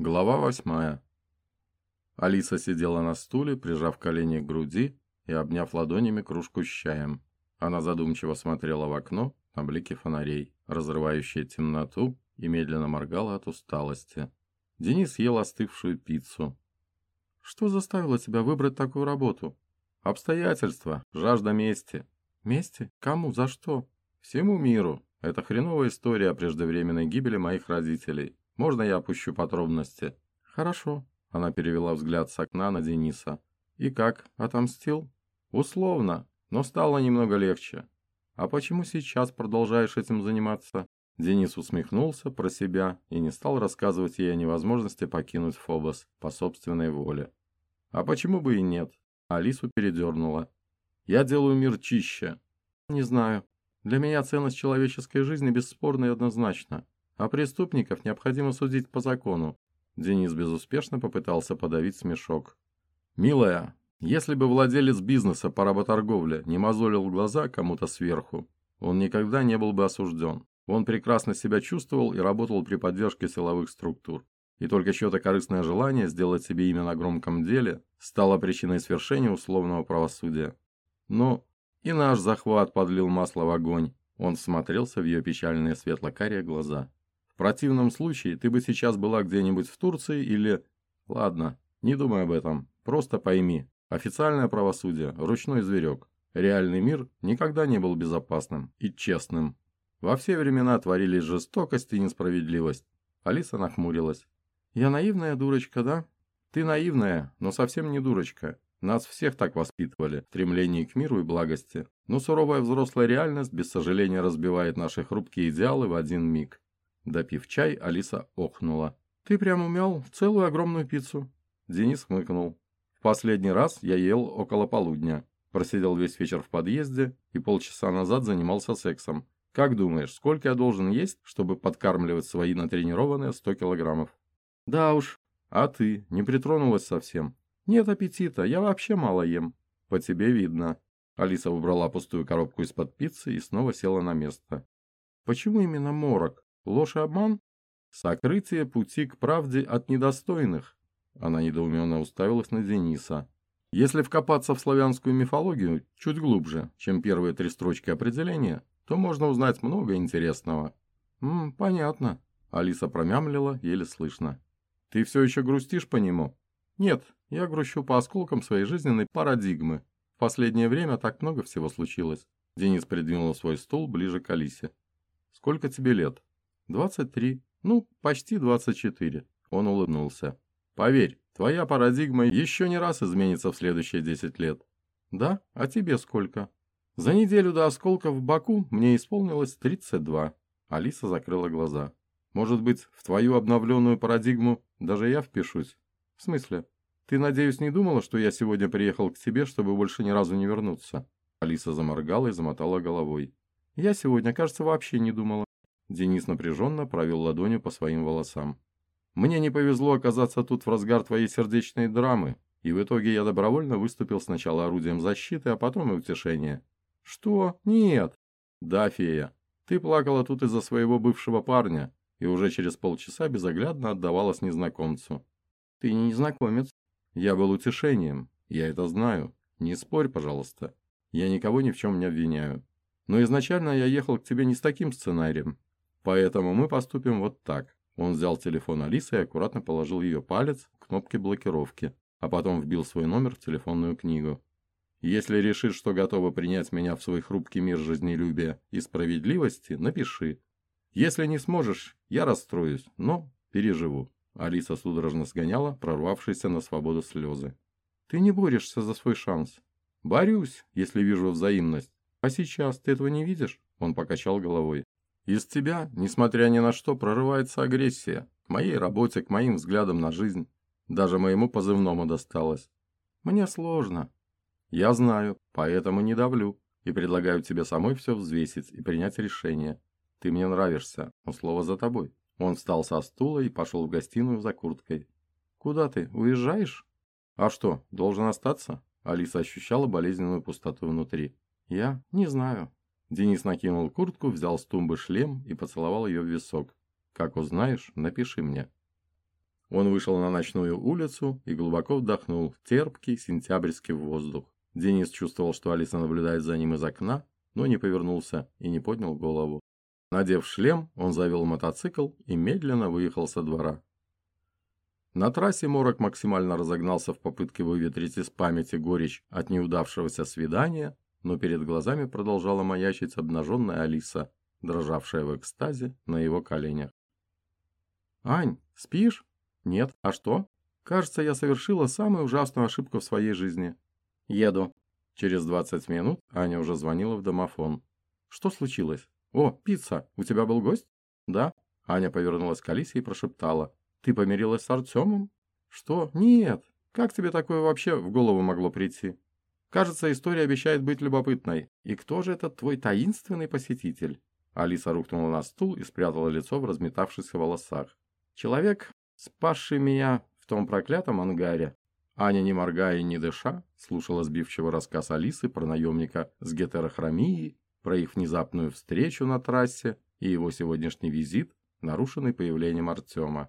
Глава восьмая. Алиса сидела на стуле, прижав колени к груди и обняв ладонями кружку с чаем. Она задумчиво смотрела в окно на блики фонарей, разрывающие темноту, и медленно моргала от усталости. Денис ел остывшую пиццу. «Что заставило тебя выбрать такую работу?» «Обстоятельства, жажда мести». «Мести? Кому? За что?» «Всему миру. Это хреновая история о преждевременной гибели моих родителей. Можно я опущу подробности?» «Хорошо», — она перевела взгляд с окна на Дениса. «И как, отомстил?» «Условно, но стало немного легче». «А почему сейчас продолжаешь этим заниматься?» Денис усмехнулся про себя и не стал рассказывать ей о невозможности покинуть Фобос по собственной воле. «А почему бы и нет?» Алису передернула. «Я делаю мир чище». «Не знаю. Для меня ценность человеческой жизни бесспорна и однозначна. А преступников необходимо судить по закону. Денис безуспешно попытался подавить смешок. «Милая, если бы владелец бизнеса по работорговле не мозолил глаза кому-то сверху, он никогда не был бы осужден. Он прекрасно себя чувствовал и работал при поддержке силовых структур. И только чье-то корыстное желание сделать себе имя на громком деле стало причиной свершения условного правосудия. Но и наш захват подлил масло в огонь. Он всмотрелся в ее печальные светло-карие глаза. Противном случае ты бы сейчас была где-нибудь в Турции или... Ладно, не думай об этом. Просто пойми. Официальное правосудие – ручной зверек. Реальный мир никогда не был безопасным и честным. Во все времена творились жестокость и несправедливость. Алиса нахмурилась. «Я наивная дурочка, да?» «Ты наивная, но совсем не дурочка. Нас всех так воспитывали, в к миру и благости. Но суровая взрослая реальность без сожаления разбивает наши хрупкие идеалы в один миг. Допив чай, Алиса охнула. «Ты прям умел целую огромную пиццу». Денис хмыкнул. «В последний раз я ел около полудня. Просидел весь вечер в подъезде и полчаса назад занимался сексом. Как думаешь, сколько я должен есть, чтобы подкармливать свои натренированные 100 килограммов?» «Да уж. А ты не притронулась совсем?» «Нет аппетита, я вообще мало ем». «По тебе видно». Алиса убрала пустую коробку из-под пиццы и снова села на место. «Почему именно морок? Ложь и обман? Сокрытие пути к правде от недостойных. Она недоуменно уставилась на Дениса. Если вкопаться в славянскую мифологию чуть глубже, чем первые три строчки определения, то можно узнать много интересного. «М, понятно», — Алиса промямлила, еле слышно. «Ты все еще грустишь по нему?» «Нет, я грущу по осколкам своей жизненной парадигмы. В последнее время так много всего случилось». Денис придвинул свой стул ближе к Алисе. «Сколько тебе лет?» «Двадцать три. Ну, почти двадцать четыре». Он улыбнулся. «Поверь, твоя парадигма еще не раз изменится в следующие десять лет». «Да? А тебе сколько?» «За неделю до осколка в Баку мне исполнилось тридцать два». Алиса закрыла глаза. «Может быть, в твою обновленную парадигму даже я впишусь?» «В смысле? Ты, надеюсь, не думала, что я сегодня приехал к тебе, чтобы больше ни разу не вернуться?» Алиса заморгала и замотала головой. «Я сегодня, кажется, вообще не думала. Денис напряженно провел ладонью по своим волосам. «Мне не повезло оказаться тут в разгар твоей сердечной драмы, и в итоге я добровольно выступил сначала орудием защиты, а потом и утешения». «Что? Нет!» «Да, фея. Ты плакала тут из-за своего бывшего парня, и уже через полчаса безоглядно отдавалась незнакомцу». «Ты не незнакомец». «Я был утешением. Я это знаю. Не спорь, пожалуйста. Я никого ни в чем не обвиняю. Но изначально я ехал к тебе не с таким сценарием. Поэтому мы поступим вот так. Он взял телефон Алисы и аккуратно положил ее палец к кнопке блокировки, а потом вбил свой номер в телефонную книгу. Если решишь, что готова принять меня в свой хрупкий мир жизнелюбия и справедливости, напиши. Если не сможешь, я расстроюсь, но переживу. Алиса судорожно сгоняла прорвавшиеся на свободу слезы. Ты не борешься за свой шанс. Борюсь, если вижу взаимность. А сейчас ты этого не видишь? Он покачал головой. Из тебя, несмотря ни на что, прорывается агрессия. К моей работе, к моим взглядам на жизнь. Даже моему позывному досталось. Мне сложно. Я знаю, поэтому не давлю. И предлагаю тебе самой все взвесить и принять решение. Ты мне нравишься, но слово за тобой. Он встал со стула и пошел в гостиную за курткой. «Куда ты? Уезжаешь?» «А что, должен остаться?» Алиса ощущала болезненную пустоту внутри. «Я не знаю. Денис накинул куртку, взял с тумбы шлем и поцеловал ее в висок. «Как узнаешь, напиши мне». Он вышел на ночную улицу и глубоко вдохнул терпкий сентябрьский воздух. Денис чувствовал, что Алиса наблюдает за ним из окна, но не повернулся и не поднял голову. Надев шлем, он завел мотоцикл и медленно выехал со двора. На трассе Морок максимально разогнался в попытке выветрить из памяти горечь от неудавшегося свидания, но перед глазами продолжала маячить обнаженная Алиса, дрожавшая в экстазе на его коленях. «Ань, спишь?» «Нет. А что?» «Кажется, я совершила самую ужасную ошибку в своей жизни». «Еду». Через 20 минут Аня уже звонила в домофон. «Что случилось?» «О, пицца! У тебя был гость?» «Да». Аня повернулась к Алисе и прошептала. «Ты помирилась с Артемом?» «Что? Нет. Как тебе такое вообще в голову могло прийти?» «Кажется, история обещает быть любопытной. И кто же этот твой таинственный посетитель?» Алиса рухнула на стул и спрятала лицо в разметавшихся волосах. «Человек, спасший меня в том проклятом ангаре». Аня, не моргая и не дыша, слушала сбивчивый рассказ Алисы про наемника с гетерохромией про их внезапную встречу на трассе и его сегодняшний визит, нарушенный появлением Артема.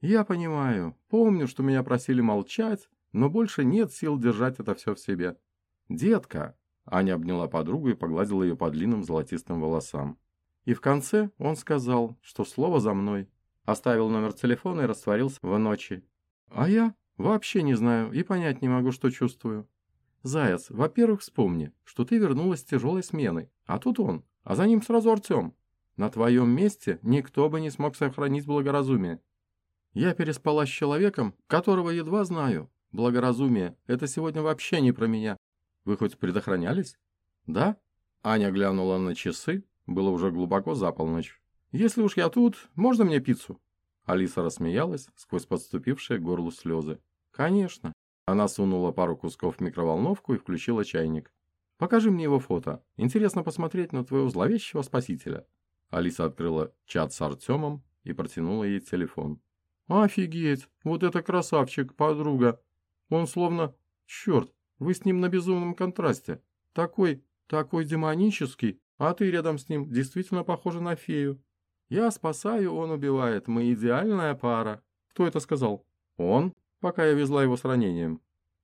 «Я понимаю, помню, что меня просили молчать, но больше нет сил держать это все в себе. Детка!» Аня обняла подругу и погладила ее по длинным золотистым волосам. И в конце он сказал, что слово за мной. Оставил номер телефона и растворился в ночи. А я вообще не знаю и понять не могу, что чувствую. «Заяц, во-первых, вспомни, что ты вернулась с тяжелой сменой, а тут он, а за ним сразу Артем. На твоем месте никто бы не смог сохранить благоразумие. Я переспала с человеком, которого едва знаю. Благоразумие – это сегодня вообще не про меня. Вы хоть предохранялись? Да? Аня глянула на часы, было уже глубоко за полночь. Если уж я тут, можно мне пиццу? Алиса рассмеялась сквозь подступившие к горлу слезы. Конечно. Она сунула пару кусков в микроволновку и включила чайник. «Покажи мне его фото. Интересно посмотреть на твоего зловещего спасителя». Алиса открыла чат с Артемом и протянула ей телефон. «Офигеть! Вот это красавчик, подруга! Он словно... Черт, вы с ним на безумном контрасте. Такой, такой демонический, а ты рядом с ним действительно похожа на фею. Я спасаю, он убивает. Мы идеальная пара. Кто это сказал? Он, пока я везла его с ранением.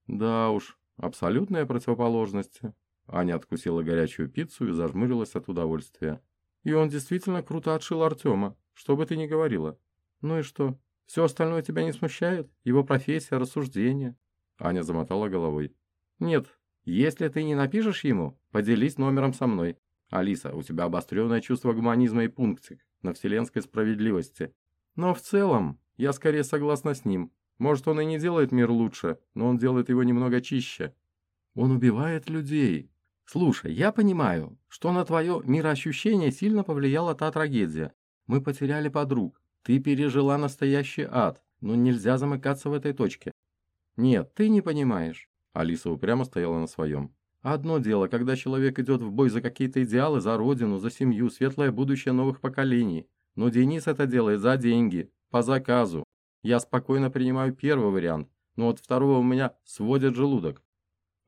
Да уж, абсолютная противоположность. Аня откусила горячую пиццу и зажмурилась от удовольствия. И он действительно круто отшил Артема, что бы ты ни говорила. Ну и что, все остальное тебя не смущает? Его профессия, рассуждения?» Аня замотала головой. «Нет, если ты не напишешь ему, поделись номером со мной. Алиса, у тебя обостренное чувство гуманизма и пунктик на вселенской справедливости. Но в целом, я скорее согласна с ним. Может, он и не делает мир лучше, но он делает его немного чище. Он убивает людей. Слушай, я понимаю, что на твое мироощущение сильно повлияла та трагедия. Мы потеряли подруг. Ты пережила настоящий ад, но нельзя замыкаться в этой точке. Нет, ты не понимаешь. Алиса упрямо стояла на своем. Одно дело, когда человек идет в бой за какие-то идеалы, за родину, за семью, светлое будущее новых поколений. Но Денис это делает за деньги, по заказу. Я спокойно принимаю первый вариант, но от второго у меня сводит желудок.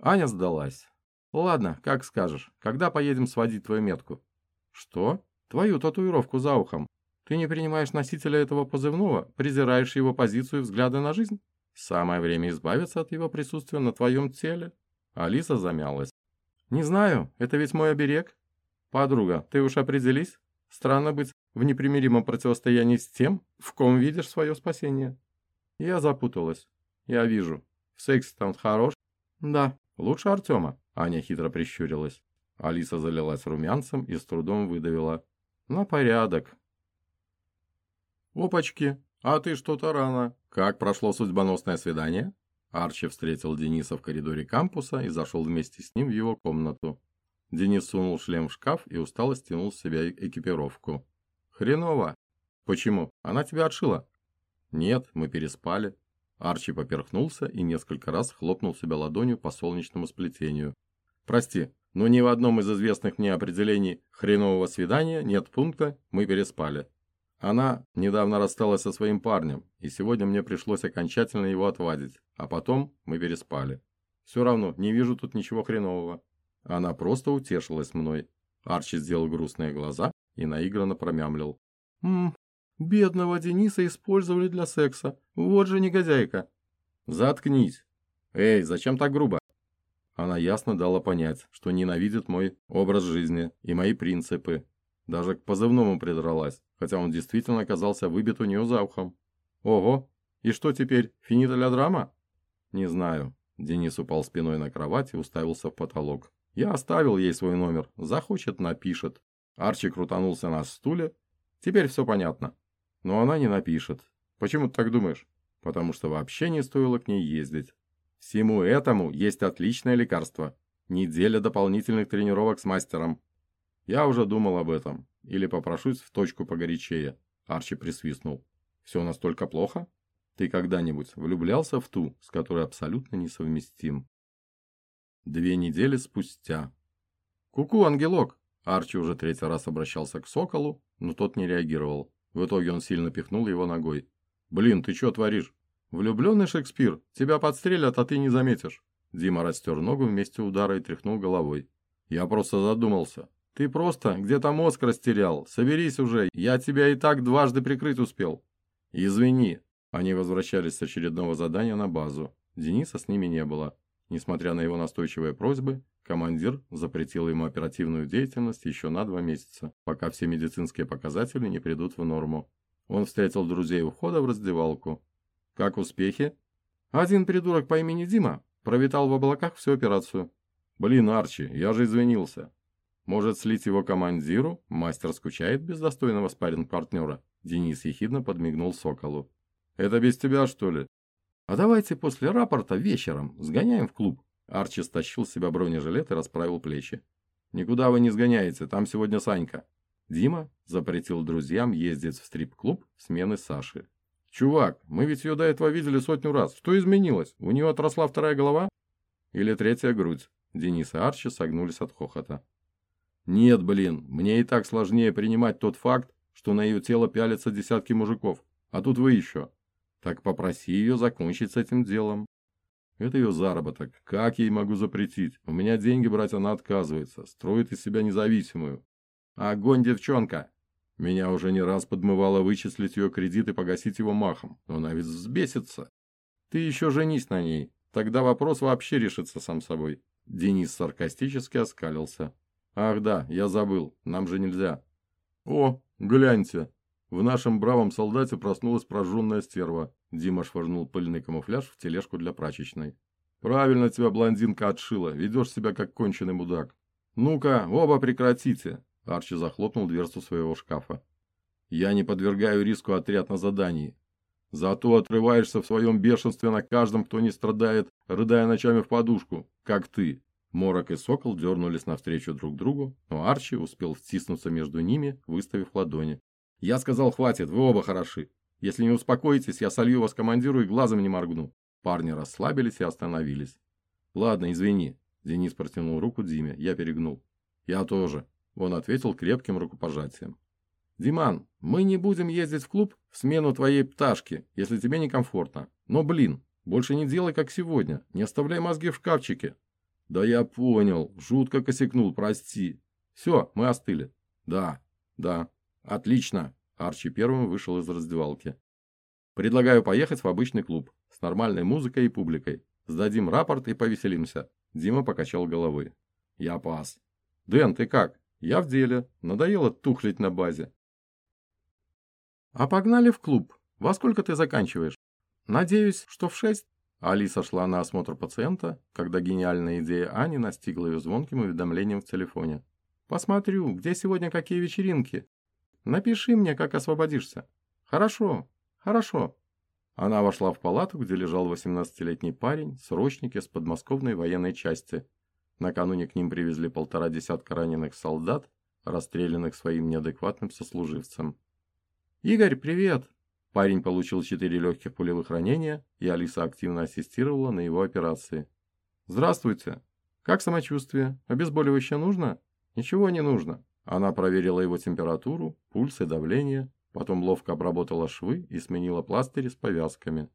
Аня сдалась. Ладно, как скажешь. Когда поедем сводить твою метку? Что? Твою татуировку за ухом. Ты не принимаешь носителя этого позывного, презираешь его позицию и взгляды на жизнь? Самое время избавиться от его присутствия на твоем теле. Алиса замялась. Не знаю, это ведь мой оберег. Подруга, ты уж определись. Странно быть в непримиримом противостоянии с тем, в ком видишь свое спасение. Я запуталась. Я вижу. В сексе там хорош? Да, лучше Артема. Аня хитро прищурилась. Алиса залилась румянцем и с трудом выдавила. На порядок. «Опачки, а ты что-то рано. Как прошло судьбоносное свидание?» Арчи встретил Дениса в коридоре кампуса и зашел вместе с ним в его комнату. Денис сунул шлем в шкаф и устало стянул с себя экипировку. «Хреново!» «Почему? Она тебя отшила?» «Нет, мы переспали». Арчи поперхнулся и несколько раз хлопнул себя ладонью по солнечному сплетению. «Прости, но ни в одном из известных мне определений хренового свидания нет пункта «мы переспали». Она недавно рассталась со своим парнем, и сегодня мне пришлось окончательно его отвадить, а потом мы переспали. Все равно, не вижу тут ничего хренового. Она просто утешилась мной. Арчи сделал грустные глаза и наигранно промямлил. «Ммм, Бедного Дениса использовали для секса. Вот же негодяйка. Заткнись. Эй, зачем так грубо? Она ясно дала понять, что ненавидит мой образ жизни и мои принципы. Даже к позывному придралась, хотя он действительно оказался выбит у нее за ухом. Ого, и что теперь, финита ля драма? Не знаю. Денис упал спиной на кровать и уставился в потолок. Я оставил ей свой номер. Захочет, напишет. Арчи крутанулся на стуле. Теперь все понятно. Но она не напишет. Почему ты так думаешь? Потому что вообще не стоило к ней ездить. Всему этому есть отличное лекарство. Неделя дополнительных тренировок с мастером. Я уже думал об этом. Или попрошусь в точку погорячее. Арчи присвистнул. Все настолько плохо? Ты когда-нибудь влюблялся в ту, с которой абсолютно несовместим? Две недели спустя. «Ку-ку, ангелок!» Арчи уже третий раз обращался к соколу, но тот не реагировал. В итоге он сильно пихнул его ногой. «Блин, ты что творишь? Влюбленный Шекспир, тебя подстрелят, а ты не заметишь». Дима растер ногу вместе удара и тряхнул головой. «Я просто задумался. Ты просто где-то мозг растерял. Соберись уже, я тебя и так дважды прикрыть успел». «Извини». Они возвращались с очередного задания на базу. Дениса с ними не было. Несмотря на его настойчивые просьбы, командир запретил ему оперативную деятельность еще на два месяца, пока все медицинские показатели не придут в норму. Он встретил друзей у входа в раздевалку. «Как успехи?» «Один придурок по имени Дима провитал в облаках всю операцию». «Блин, Арчи, я же извинился». «Может, слить его командиру? Мастер скучает без достойного спарринг-партнера?» Денис ехидно подмигнул Соколу. «Это без тебя, что ли?» «А давайте после рапорта вечером сгоняем в клуб». Арчи стащил с себя бронежилет и расправил плечи. «Никуда вы не сгоняете, там сегодня Санька». Дима запретил друзьям ездить в стрип-клуб смены Саши. «Чувак, мы ведь ее до этого видели сотню раз. Что изменилось? У нее отросла вторая голова?» «Или третья грудь?» Денис и Арчи согнулись от хохота. «Нет, блин, мне и так сложнее принимать тот факт, что на ее тело пялятся десятки мужиков. А тут вы еще. Так попроси ее закончить с этим делом. Это ее заработок. Как ей могу запретить? У меня деньги брать она отказывается. Строит из себя независимую. Огонь, девчонка! Меня уже не раз подмывало вычислить ее кредит и погасить его махом. Но она ведь взбесится. Ты еще женись на ней. Тогда вопрос вообще решится сам собой. Денис саркастически оскалился. Ах да, я забыл. Нам же нельзя. О, гляньте. В нашем бравом солдате проснулась прожженная стерва. Дима швырнул пыльный камуфляж в тележку для прачечной. «Правильно тебя блондинка отшила. Ведешь себя как конченый мудак». «Ну-ка, оба прекратите!» Арчи захлопнул дверцу своего шкафа. «Я не подвергаю риску отряд на задании. Зато отрываешься в своем бешенстве на каждом, кто не страдает, рыдая ночами в подушку, как ты». Морок и Сокол дернулись навстречу друг другу, но Арчи успел втиснуться между ними, выставив ладони. Я сказал, хватит, вы оба хороши. Если не успокоитесь, я солью вас командиру и глазом не моргну. Парни расслабились и остановились. Ладно, извини. Денис протянул руку Диме, я перегнул. Я тоже. Он ответил крепким рукопожатием. «Диман, мы не будем ездить в клуб в смену твоей пташки, если тебе некомфортно. Но, блин, больше не делай, как сегодня. Не оставляй мозги в шкафчике». «Да я понял. Жутко косякнул, прости. Все, мы остыли». «Да, да, «Отлично!» Арчи первым вышел из раздевалки. «Предлагаю поехать в обычный клуб. С нормальной музыкой и публикой. Сдадим рапорт и повеселимся». Дима покачал головой. «Я пас». «Дэн, ты как?» «Я в деле. Надоело тухлить на базе». «А погнали в клуб. Во сколько ты заканчиваешь?» «Надеюсь, что в шесть?» Алиса шла на осмотр пациента, когда гениальная идея Ани настигла ее звонким уведомлением в телефоне. «Посмотрю, где сегодня какие вечеринки. Напиши мне, как освободишься. Хорошо, хорошо. Она вошла в палату, где лежал 18-летний парень, срочник из подмосковной военной части. Накануне к ним привезли полтора десятка раненых солдат, расстрелянных своим неадекватным сослуживцем. «Игорь, привет!» Парень получил четыре легких пулевых ранения, и Алиса активно ассистировала на его операции. «Здравствуйте! Как самочувствие? Обезболивающее нужно?» «Ничего не нужно. Она проверила его температуру, пульс и давление, потом ловко обработала швы и сменила пластыри с повязками.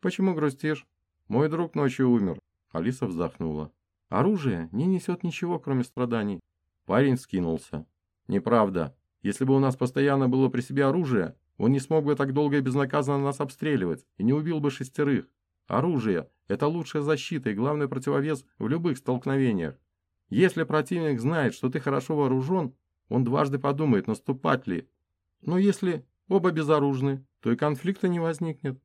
«Почему грустишь? Мой друг ночью умер». Алиса вздохнула. «Оружие не несет ничего, кроме страданий». Парень скинулся. «Неправда. Если бы у нас постоянно было при себе оружие, Он не смог бы так долго и безнаказанно нас обстреливать и не убил бы шестерых. Оружие – это лучшая защита и главный противовес в любых столкновениях. Если противник знает, что ты хорошо вооружен, он дважды подумает, наступать ли. Но если оба безоружны, то и конфликта не возникнет.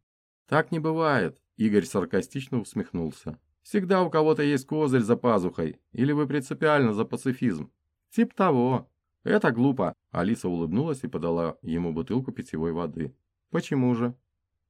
Так не бывает, Игорь саркастично усмехнулся. Всегда у кого-то есть козырь за пазухой, или вы принципиально за пацифизм. Тип того. Это глупо. Алиса улыбнулась и подала ему бутылку питьевой воды. Почему же?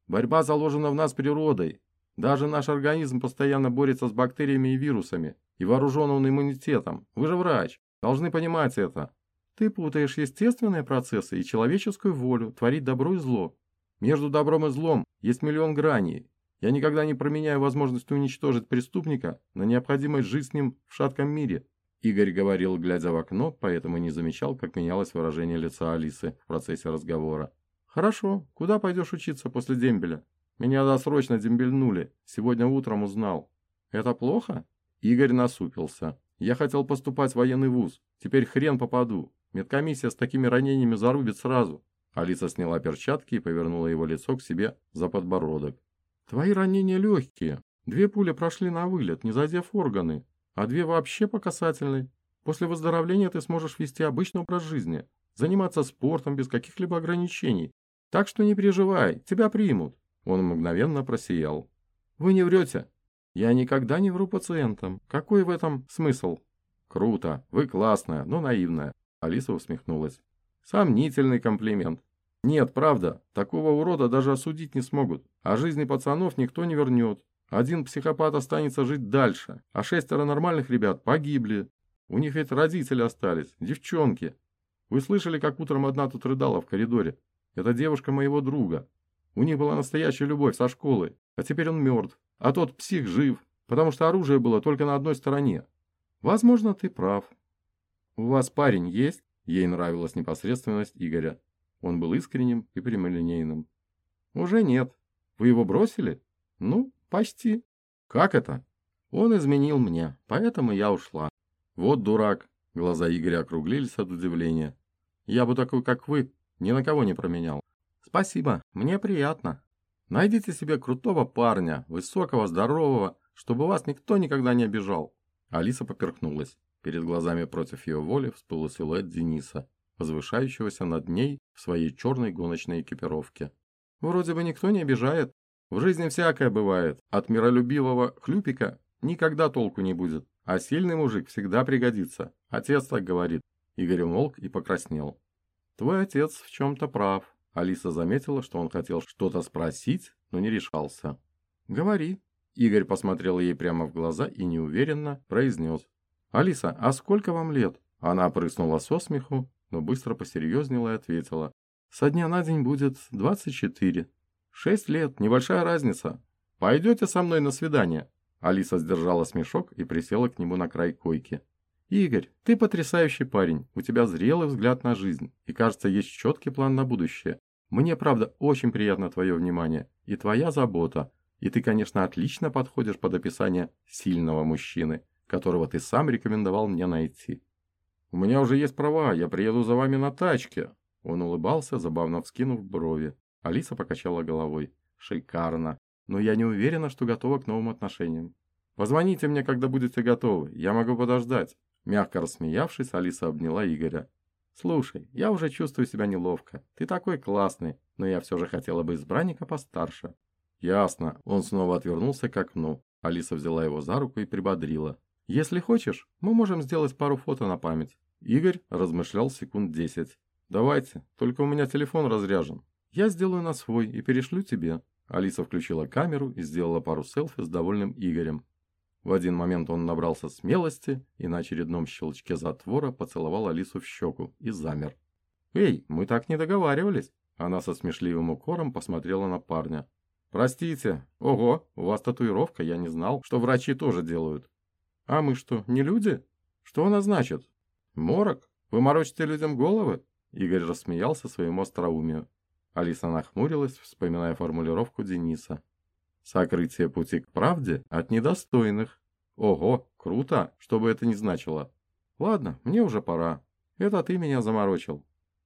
Борьба заложена в нас природой. Даже наш организм постоянно борется с бактериями и вирусами, и вооружен он иммунитетом. Вы же врач, должны понимать это. Ты путаешь естественные процессы и человеческую волю творить добро и зло. Между добром и злом есть миллион граней. Я никогда не променяю возможность уничтожить преступника на необходимость жить с ним в шатком мире. Игорь говорил, глядя в окно, поэтому не замечал, как менялось выражение лица Алисы в процессе разговора. «Хорошо. Куда пойдешь учиться после дембеля?» Меня досрочно дембельнули. Сегодня утром узнал. Это плохо? Игорь насупился. Я хотел поступать в военный вуз. Теперь хрен попаду. Медкомиссия с такими ранениями зарубит сразу. Алиса сняла перчатки и повернула его лицо к себе за подбородок. Твои ранения легкие. Две пули прошли на вылет, не задев органы, а две вообще по касательной. После выздоровления ты сможешь вести обычный образ жизни, заниматься спортом без каких-либо ограничений. Так что не переживай, тебя примут. Он мгновенно просиял. «Вы не врете?» «Я никогда не вру пациентам. Какой в этом смысл?» «Круто. Вы классная, но наивная». Алиса усмехнулась. «Сомнительный комплимент. Нет, правда, такого урода даже осудить не смогут. А жизни пацанов никто не вернет. Один психопат останется жить дальше, а шестеро нормальных ребят погибли. У них ведь родители остались, девчонки. Вы слышали, как утром одна тут рыдала в коридоре? Это девушка моего друга. У них была настоящая любовь со школы, а теперь он мертв, а тот псих жив, потому что оружие было только на одной стороне. Возможно, ты прав. У вас парень есть? Ей нравилась непосредственность Игоря. Он был искренним и прямолинейным. Уже нет. Вы его бросили? Ну, почти. Как это? Он изменил мне, поэтому я ушла. Вот дурак. Глаза Игоря округлились от удивления. Я бы такой, как вы, ни на кого не променял. «Спасибо, мне приятно. Найдите себе крутого парня, высокого, здорового, чтобы вас никто никогда не обижал». Алиса поперхнулась. Перед глазами против ее воли всплыл силуэт Дениса, возвышающегося над ней в своей черной гоночной экипировке. «Вроде бы никто не обижает. В жизни всякое бывает. От миролюбивого хлюпика никогда толку не будет. А сильный мужик всегда пригодится. Отец так говорит». Игорь умолк и покраснел. «Твой отец в чем-то прав», Алиса заметила, что он хотел что-то спросить, но не решался. «Говори». Игорь посмотрел ей прямо в глаза и неуверенно произнес. «Алиса, а сколько вам лет?» Она прыснула со смеху, но быстро посерьезнела и ответила. «Со дня на день будет 24. Шесть лет, небольшая разница. Пойдете со мной на свидание?» Алиса сдержала смешок и присела к нему на край койки. «Игорь, ты потрясающий парень, у тебя зрелый взгляд на жизнь, и, кажется, есть четкий план на будущее. Мне, правда, очень приятно твое внимание и твоя забота, и ты, конечно, отлично подходишь под описание сильного мужчины, которого ты сам рекомендовал мне найти. У меня уже есть права, я приеду за вами на тачке. Он улыбался, забавно вскинув брови. Алиса покачала головой. Шикарно. Но я не уверена, что готова к новым отношениям. Позвоните мне, когда будете готовы. Я могу подождать. Мягко рассмеявшись, Алиса обняла Игоря. «Слушай, я уже чувствую себя неловко. Ты такой классный, но я все же хотела бы избранника постарше». «Ясно». Он снова отвернулся к окну. Алиса взяла его за руку и прибодрила. «Если хочешь, мы можем сделать пару фото на память». Игорь размышлял секунд десять. «Давайте, только у меня телефон разряжен. Я сделаю на свой и перешлю тебе». Алиса включила камеру и сделала пару селфи с довольным Игорем. В один момент он набрался смелости и на очередном щелчке затвора поцеловал Алису в щеку и замер. «Эй, мы так не договаривались!» Она со смешливым укором посмотрела на парня. «Простите. Ого, у вас татуировка, я не знал, что врачи тоже делают». «А мы что, не люди? Что она значит?» «Морок? Вы морочите людям головы?» Игорь рассмеялся своему остроумию. Алиса нахмурилась, вспоминая формулировку Дениса. Сокрытие пути к правде от недостойных. Ого, круто, что бы это ни значило. Ладно, мне уже пора. Это ты меня заморочил.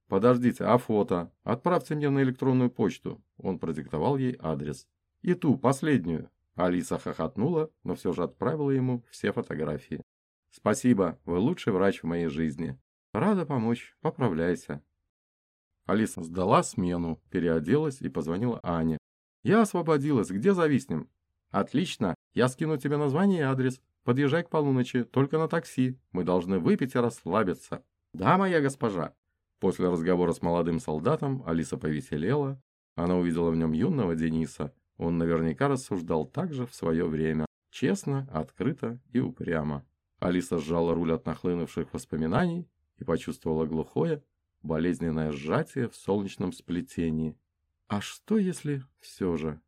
Подождите, а фото? Отправьте мне на электронную почту. Он продиктовал ей адрес. И ту, последнюю. Алиса хохотнула, но все же отправила ему все фотографии. «Спасибо, вы лучший врач в моей жизни. Рада помочь, поправляйся». Алиса сдала смену, переоделась и позвонила Ане. «Я освободилась, где зависнем?» «Отлично, я скину тебе название и адрес. Подъезжай к полуночи, только на такси. Мы должны выпить и расслабиться». «Да, моя госпожа». После разговора с молодым солдатом Алиса повеселела. Она увидела в нем юного Дениса. Он наверняка рассуждал так же в свое время. Честно, открыто и упрямо. Алиса сжала руль от нахлынувших воспоминаний и почувствовала глухое, болезненное сжатие в солнечном сплетении. А что если все же...